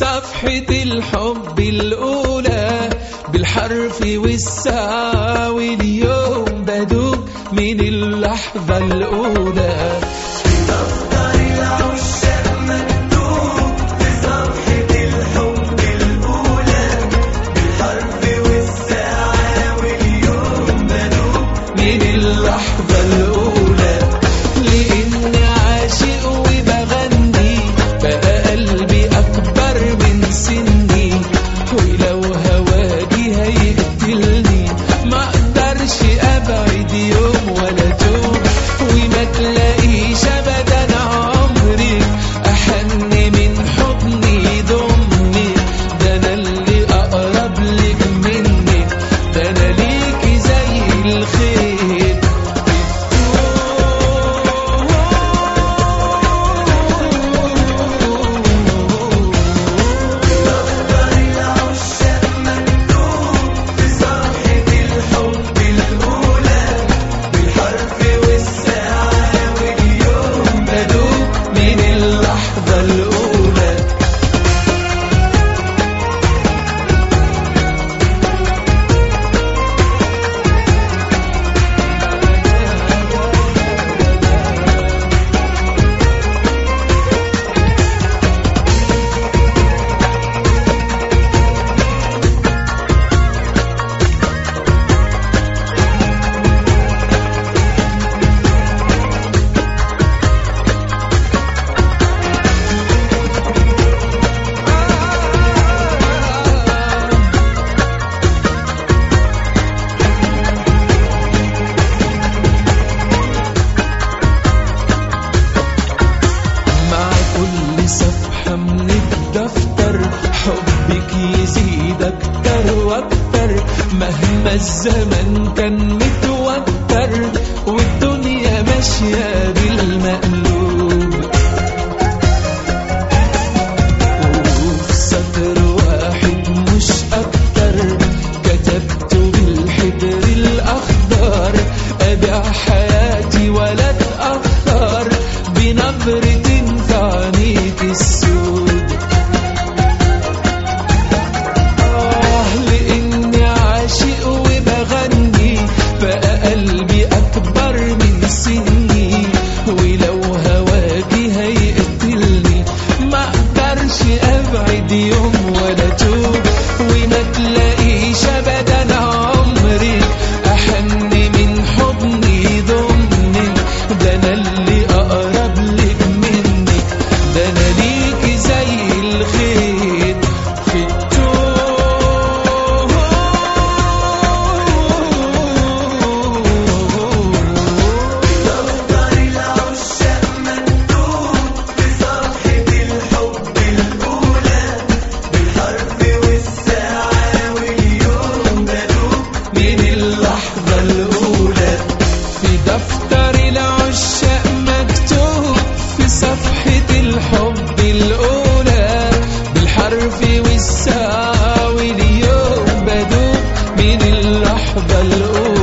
صفحة الحب الأولى بالحرف والساعة واليوم بدوب من اللحظة الأولى. الزمن كان متوتر والدنيا ماشية بالمقلوب. وفي سطر واحد مش أكتر. كتبت بالحبر الأخضر. أبيع حياتي هيئة أقبل أولا